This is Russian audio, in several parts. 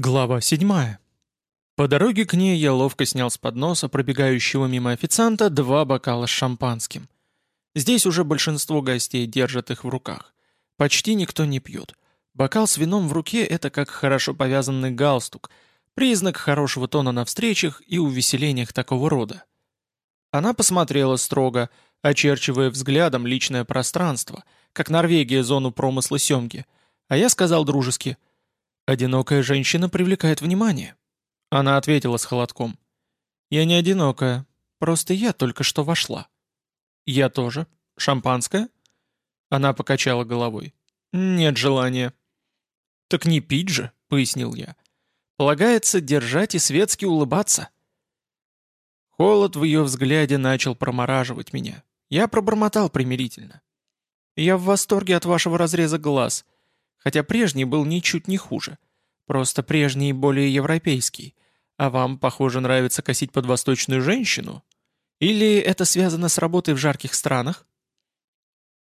Глава 7. По дороге к ней я ловко снял с подноса пробегающего мимо официанта два бокала с шампанским. Здесь уже большинство гостей держат их в руках. Почти никто не пьет. Бокал с вином в руке — это как хорошо повязанный галстук, признак хорошего тона на встречах и увеселениях такого рода. Она посмотрела строго, очерчивая взглядом личное пространство, как Норвегия зону промысла семги, а я сказал дружески — «Одинокая женщина привлекает внимание». Она ответила с холодком. «Я не одинокая, просто я только что вошла». «Я тоже. Шампанское?» Она покачала головой. «Нет желания». «Так не пить же», — пояснил я. «Полагается держать и светски улыбаться». Холод в ее взгляде начал промораживать меня. Я пробормотал примирительно. «Я в восторге от вашего разреза глаз хотя прежний был ничуть не хуже. Просто прежний более европейский. А вам, похоже, нравится косить под восточную женщину? Или это связано с работой в жарких странах?»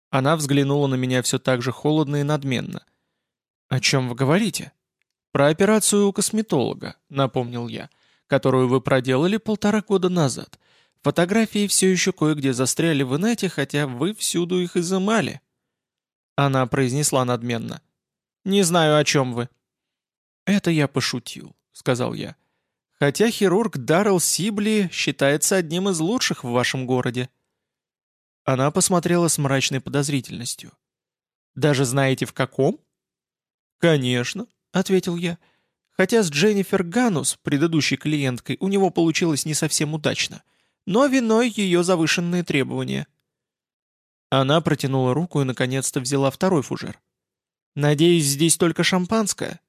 Она взглянула на меня все так же холодно и надменно. «О чем вы говорите?» «Про операцию у косметолога», — напомнил я, «которую вы проделали полтора года назад. Фотографии все еще кое-где застряли в инете, хотя вы всюду их изымали». Она произнесла надменно. «Не знаю, о чем вы». «Это я пошутил», — сказал я. «Хотя хирург Даррелл Сибли считается одним из лучших в вашем городе». Она посмотрела с мрачной подозрительностью. «Даже знаете, в каком?» «Конечно», — ответил я. «Хотя с Дженнифер Ганус, предыдущей клиенткой, у него получилось не совсем удачно, но виной ее завышенные требования». Она протянула руку и наконец-то взяла второй фужер. «Надеюсь, здесь только шампанское?»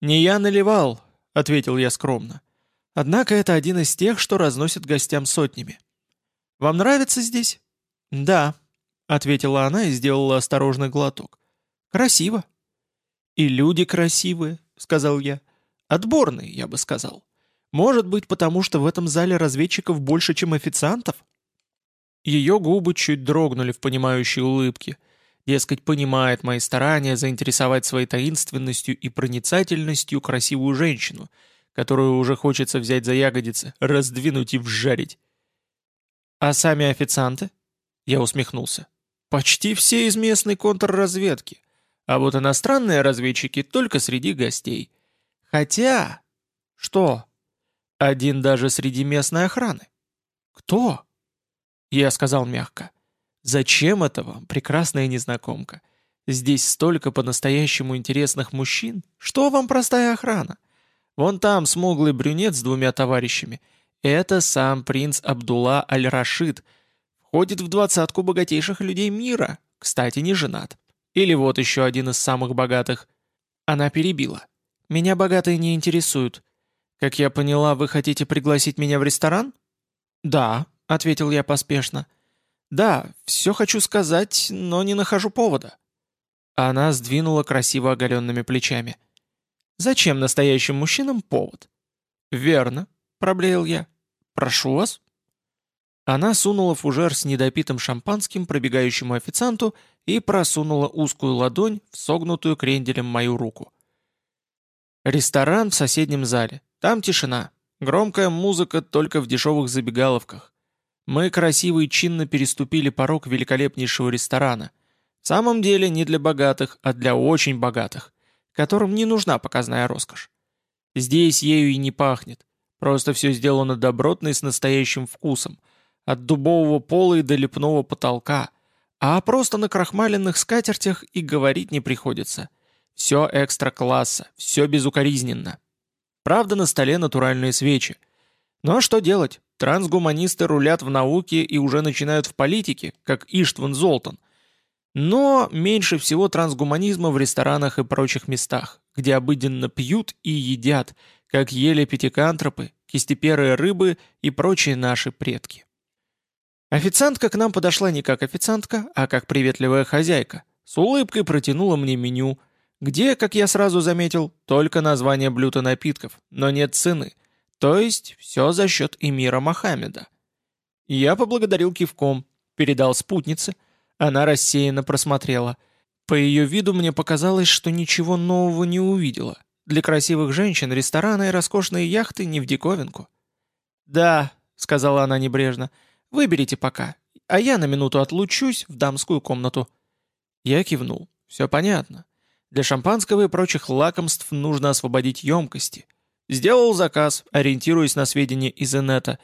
«Не я наливал», — ответил я скромно. «Однако это один из тех, что разносят гостям сотнями. Вам нравится здесь?» «Да», — ответила она и сделала осторожный глоток. «Красиво». «И люди красивые», — сказал я. «Отборные, я бы сказал. Может быть, потому что в этом зале разведчиков больше, чем официантов?» Ее губы чуть дрогнули в понимающей улыбке — Дескать, понимает мои старания заинтересовать своей таинственностью и проницательностью красивую женщину, которую уже хочется взять за ягодицы, раздвинуть и вжарить. «А сами официанты?» Я усмехнулся. «Почти все из местной контрразведки. А вот иностранные разведчики только среди гостей. Хотя...» «Что?» «Один даже среди местной охраны». «Кто?» Я сказал мягко. Зачем это вам, прекрасная незнакомка? Здесь столько по-настоящему интересных мужчин. Что вам простая охрана? Вон там смуглый брюнет с двумя товарищами. Это сам принц Абдулла Аль-Рашид. Входит в двадцатку богатейших людей мира. Кстати, не женат. Или вот еще один из самых богатых. Она перебила. Меня богатые не интересуют. Как я поняла, вы хотите пригласить меня в ресторан? Да, ответил я поспешно. — «Да, все хочу сказать, но не нахожу повода». Она сдвинула красиво оголенными плечами. «Зачем настоящим мужчинам повод?» «Верно», — проблеял я. «Прошу вас». Она сунула фужер с недопитым шампанским пробегающему официанту и просунула узкую ладонь в согнутую кренделем мою руку. Ресторан в соседнем зале. Там тишина. Громкая музыка только в дешевых забегаловках. Мы красиво и чинно переступили порог великолепнейшего ресторана. В самом деле не для богатых, а для очень богатых, которым не нужна показная роскошь. Здесь ею и не пахнет. Просто все сделано добротно и с настоящим вкусом. От дубового пола и до лепного потолка. А просто на крахмаленных скатертях и говорить не приходится. Все экстра-класса, все безукоризненно. Правда, на столе натуральные свечи. Но что делать? Трансгуманисты рулят в науке и уже начинают в политике, как Иштван Золтан. Но меньше всего трансгуманизма в ресторанах и прочих местах, где обыденно пьют и едят, как ели пятикантропы, кистеперые рыбы и прочие наши предки. Официантка к нам подошла не как официантка, а как приветливая хозяйка. С улыбкой протянула мне меню, где, как я сразу заметил, только название блюд и напитков, но нет цены – то есть все за счет эмира Мохаммеда. Я поблагодарил кивком, передал спутнице. Она рассеянно просмотрела. По ее виду мне показалось, что ничего нового не увидела. Для красивых женщин рестораны и роскошные яхты не в диковинку. «Да», — сказала она небрежно, — «выберите пока, а я на минуту отлучусь в дамскую комнату». Я кивнул. «Все понятно. Для шампанского и прочих лакомств нужно освободить емкости. Сделал заказ, ориентируясь на сведения из инета,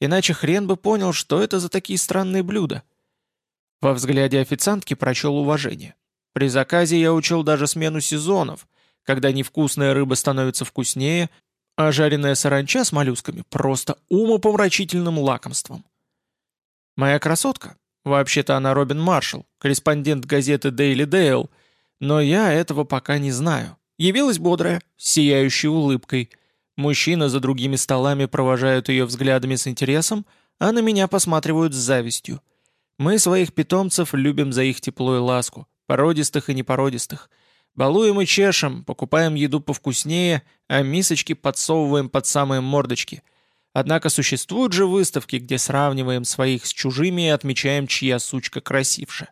иначе хрен бы понял, что это за такие странные блюда». Во взгляде официантки прочел уважение. При заказе я учел даже смену сезонов, когда невкусная рыба становится вкуснее, а жареная саранча с моллюсками просто умопомрачительным лакомством. Моя красотка, вообще-то она Робин Маршалл, корреспондент газеты Daily Dale, но я этого пока не знаю. Явилась бодрая, сияющей улыбкой. Мужчины за другими столами провожают ее взглядами с интересом, а на меня посматривают с завистью. Мы своих питомцев любим за их тепло и ласку, породистых и непородистых. Балуем и чешем, покупаем еду повкуснее, а мисочки подсовываем под самые мордочки. Однако существуют же выставки, где сравниваем своих с чужими и отмечаем, чья сучка красивше.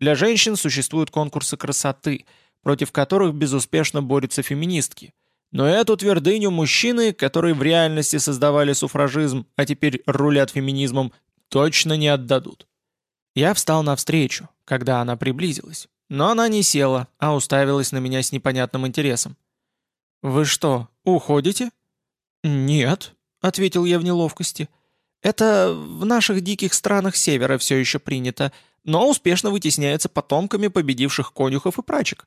Для женщин существуют конкурсы красоты, против которых безуспешно борются феминистки. Но эту твердыню мужчины, которые в реальности создавали суфражизм, а теперь рулят феминизмом, точно не отдадут. Я встал навстречу, когда она приблизилась, но она не села, а уставилась на меня с непонятным интересом. «Вы что, уходите?» «Нет», — ответил я в неловкости. «Это в наших диких странах севера все еще принято, но успешно вытесняется потомками победивших конюхов и прачек».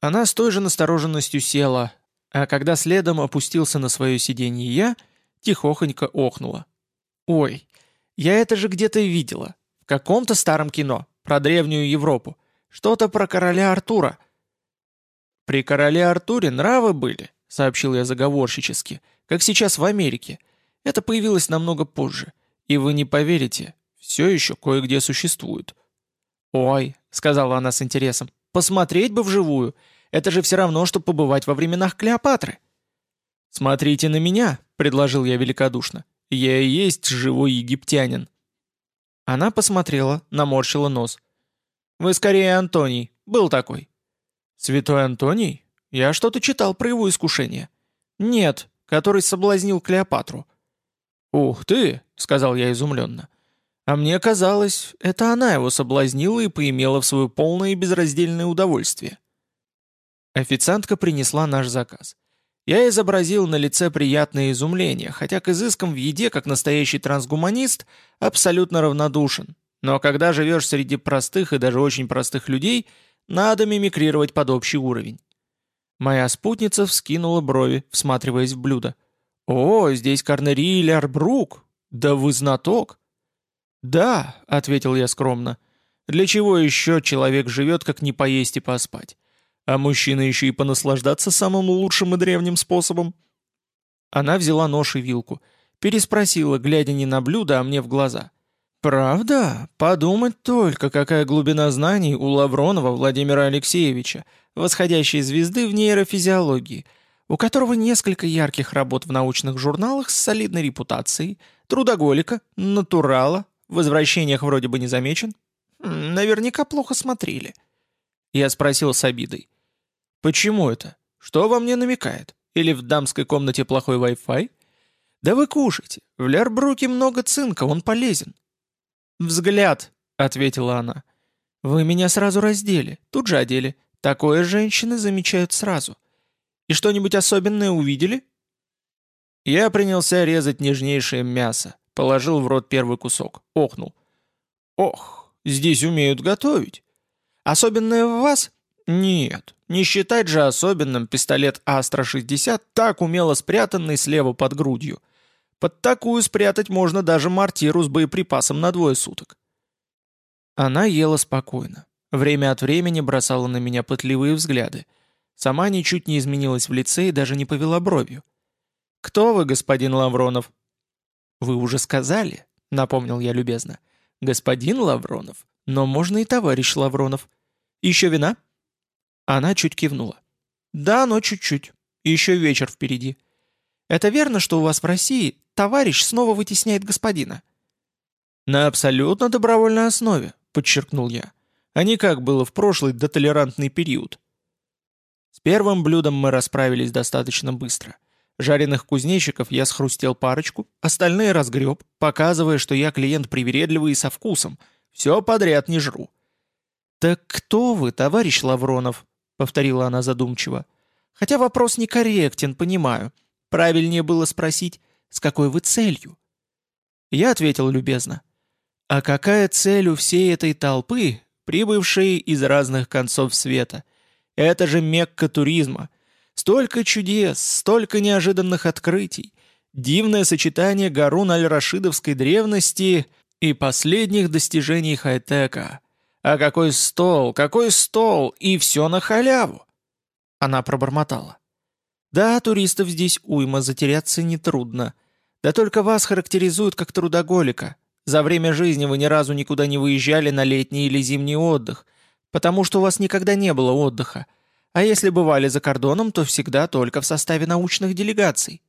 Она с той же настороженностью села, а когда следом опустился на свое сиденье я, тихохонько охнула. «Ой, я это же где-то видела. В каком-то старом кино, про древнюю Европу. Что-то про короля Артура». «При короле Артуре нравы были», — сообщил я заговорщически, «как сейчас в Америке. Это появилось намного позже. И вы не поверите, все еще кое-где существует». «Ой», — сказала она с интересом, — «посмотреть бы вживую. Это же все равно, что побывать во временах Клеопатры». «Смотрите на меня», — предложил я великодушно. «Я и есть живой египтянин». Она посмотрела, наморщила нос. «Вы скорее Антоний. Был такой». «Святой Антоний? Я что-то читал про его искушение». «Нет, который соблазнил Клеопатру». «Ух ты!» — сказал я изумленно. «А мне казалось, это она его соблазнила и поимела в свое полное и безраздельное удовольствие». Официантка принесла наш заказ. Я изобразил на лице приятное изумление, хотя к изыскам в еде, как настоящий трансгуманист, абсолютно равнодушен. Но когда живешь среди простых и даже очень простых людей, надо мимикрировать под общий уровень. Моя спутница вскинула брови, всматриваясь в блюдо. «О, здесь Корнери Лярбрук! Да вы знаток!» «Да», — ответил я скромно. «Для чего еще человек живет, как не поесть и поспать? А мужчина еще и понаслаждаться самым лучшим и древним способом. Она взяла нож и вилку, переспросила, глядя не на блюдо, а мне в глаза. «Правда? Подумать только, какая глубина знаний у Лавронова Владимира Алексеевича, восходящей звезды в нейрофизиологии, у которого несколько ярких работ в научных журналах с солидной репутацией, трудоголика, натурала, в возвращениях вроде бы не замечен. Наверняка плохо смотрели». Я спросил с обидой. Почему это? Что во мне намекает? Или в дамской комнате плохой Wi-Fi? Да вы кушайте. В Лербруке много цинка, он полезен. Взгляд, ответила она. Вы меня сразу раздели, тут же одели. Такое женщины замечают сразу. И что-нибудь особенное увидели? Я принялся резать нежнейшее мясо, положил в рот первый кусок, охнул. Ох, здесь умеют готовить. Особенное в вас? Нет, не считать же особенным пистолет Астра-60, так умело спрятанный слева под грудью. Под такую спрятать можно даже мортиру с боеприпасом на двое суток. Она ела спокойно. Время от времени бросала на меня пытливые взгляды. Сама ничуть не изменилась в лице и даже не повела бровью. «Кто вы, господин Лавронов?» «Вы уже сказали», — напомнил я любезно. «Господин Лавронов, но можно и товарищ Лавронов. Еще вина?» Она чуть кивнула. «Да, но чуть-чуть. Еще вечер впереди. Это верно, что у вас в России товарищ снова вытесняет господина?» «На абсолютно добровольной основе», — подчеркнул я. «А не как было в прошлый дотолерантный период». С первым блюдом мы расправились достаточно быстро. Жареных кузнечиков я схрустел парочку, остальные разгреб, показывая, что я клиент привередливый и со вкусом. Все подряд не жру. «Так кто вы, товарищ Лавронов?» — повторила она задумчиво. «Хотя вопрос некорректен, понимаю. Правильнее было спросить, с какой вы целью?» Я ответил любезно. «А какая цель у всей этой толпы, прибывшей из разных концов света? Это же Мекка туризма. Столько чудес, столько неожиданных открытий. Дивное сочетание Гарун аль-Рашидовской древности и последних достижений хай-тека. А какой стол, какой стол, и все на халяву!» Она пробормотала. «Да, туристов здесь уйма, затеряться нетрудно. Да только вас характеризуют как трудоголика. За время жизни вы ни разу никуда не выезжали на летний или зимний отдых, потому что у вас никогда не было отдыха. А если бывали за кордоном, то всегда только в составе научных делегаций.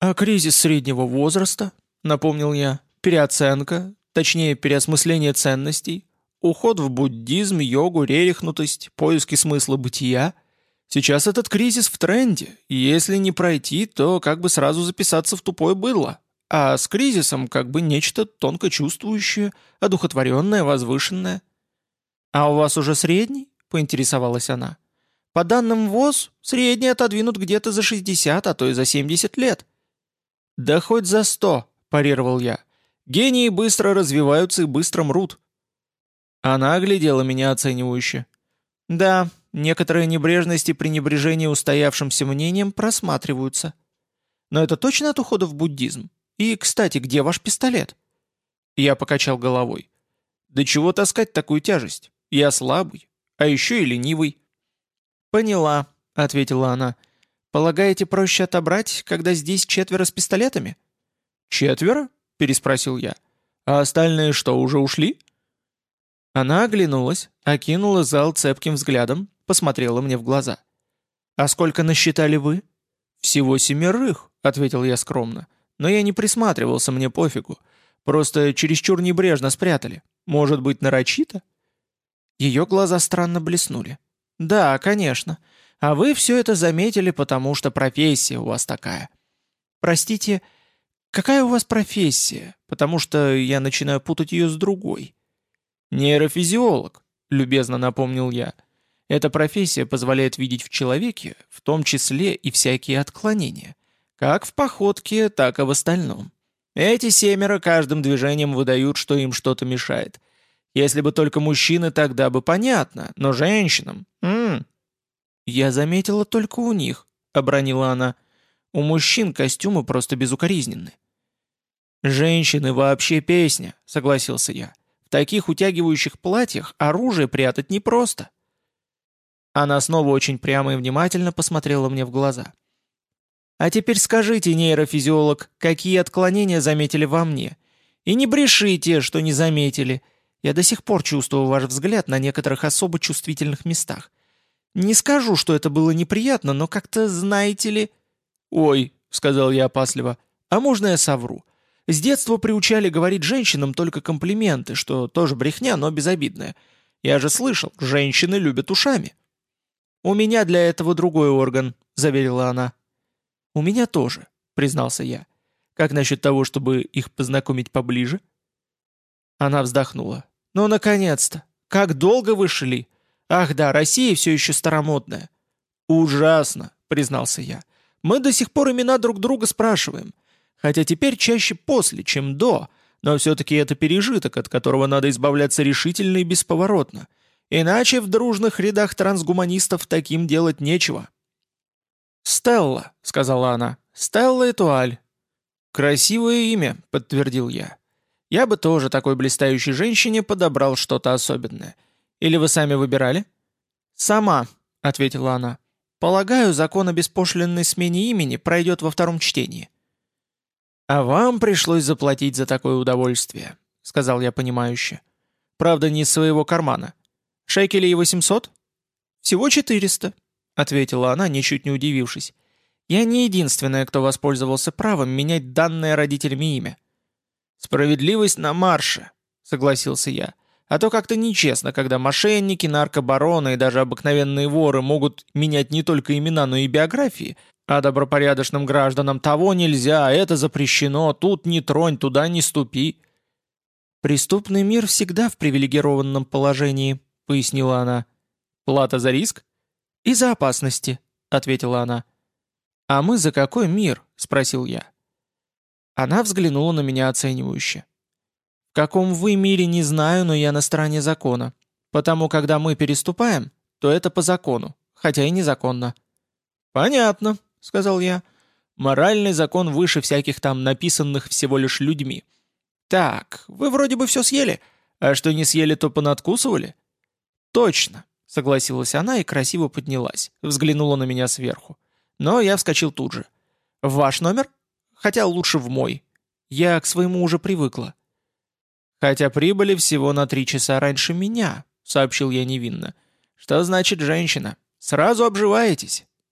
«А кризис среднего возраста?» — напомнил я. «Переоценка, точнее переосмысление ценностей, уход в буддизм, йогу, рерихнутость, поиски смысла бытия. Сейчас этот кризис в тренде, если не пройти, то как бы сразу записаться в тупое быдло. А с кризисом как бы нечто тонко чувствующее, одухотворенное, возвышенное». «А у вас уже средний?» — поинтересовалась она. По данным ВОЗ, средний отодвинут где-то за 60, а то и за 70 лет. «Да хоть за 100», – парировал я. «Гении быстро развиваются и быстро мрут». Она оглядела меня оценивающе. «Да, некоторые небрежности при пренебрежение устоявшимся мнением просматриваются. Но это точно от ухода в буддизм? И, кстати, где ваш пистолет?» Я покачал головой. «Да чего таскать такую тяжесть? Я слабый, а еще и ленивый». «Поняла», — ответила она. «Полагаете, проще отобрать, когда здесь четверо с пистолетами?» «Четверо?» — переспросил я. «А остальные что, уже ушли?» Она оглянулась, окинула зал цепким взглядом, посмотрела мне в глаза. «А сколько насчитали вы?» «Всего семерых», — ответил я скромно. «Но я не присматривался, мне пофигу. Просто чересчур небрежно спрятали. Может быть, нарочито?» Ее глаза странно блеснули. «Да, конечно. А вы все это заметили, потому что профессия у вас такая. Простите, какая у вас профессия? Потому что я начинаю путать ее с другой». «Нейрофизиолог», — любезно напомнил я. «Эта профессия позволяет видеть в человеке, в том числе и всякие отклонения. Как в походке, так и в остальном. Эти семеро каждым движением выдают, что им что-то мешает. Если бы только мужчины, тогда бы понятно, но женщинам... М -м. «Я заметила только у них», — обронила она. «У мужчин костюмы просто безукоризненны». «Женщины вообще песня», — согласился я. «В таких утягивающих платьях оружие прятать непросто». Она снова очень прямо и внимательно посмотрела мне в глаза. «А теперь скажите, нейрофизиолог, какие отклонения заметили во мне? И не брешите, что не заметили. Я до сих пор чувствую ваш взгляд на некоторых особо чувствительных местах. Не скажу, что это было неприятно, но как-то, знаете ли...» «Ой», — сказал я опасливо, — «а можно я совру? С детства приучали говорить женщинам только комплименты, что тоже брехня, но безобидная. Я же слышал, женщины любят ушами». «У меня для этого другой орган», — заверила она. «У меня тоже», — признался я. «Как насчет того, чтобы их познакомить поближе?» Она вздохнула. «Ну, наконец-то! Как долго вы шли? Ах да, Россия все еще старомодная». «Ужасно», — признался я. «Мы до сих пор имена друг друга спрашиваем. Хотя теперь чаще после, чем до, но все-таки это пережиток, от которого надо избавляться решительно и бесповоротно. Иначе в дружных рядах трансгуманистов таким делать нечего». «Стелла», — сказала она. «Стелла Этуаль». «Красивое имя», — подтвердил я. Я бы тоже такой блистающей женщине подобрал что-то особенное. Или вы сами выбирали?» «Сама», — ответила она. «Полагаю, закон о беспошлинной смене имени пройдет во втором чтении». «А вам пришлось заплатить за такое удовольствие», — сказал я понимающе. «Правда, не из своего кармана. Шекелей 800?» «Всего 400», — ответила она, ничуть не удивившись. «Я не единственная, кто воспользовался правом менять данное родителями имя. «Справедливость на марше», — согласился я. А то как-то нечестно, когда мошенники, наркобароны и даже обыкновенные воры могут менять не только имена, но и биографии, а добропорядочным гражданам того нельзя, это запрещено, тут не тронь, туда не ступи. «Преступный мир всегда в привилегированном положении», — пояснила она. «Плата за риск?» «И за опасности», — ответила она. «А мы за какой мир?» — спросил я. Она взглянула на меня оценивающе. В каком вы мире не знаю, но я на стороне закона. Потому когда мы переступаем, то это по закону, хотя и незаконно». «Понятно», — сказал я. «Моральный закон выше всяких там написанных всего лишь людьми. Так, вы вроде бы все съели, а что не съели, то понадкусывали?» «Точно», — согласилась она и красиво поднялась, взглянула на меня сверху. Но я вскочил тут же. «В ваш номер? Хотя лучше в мой. Я к своему уже привыкла». «Хотя прибыли всего на три часа раньше меня», — сообщил я невинно. «Что значит женщина? Сразу обживаетесь».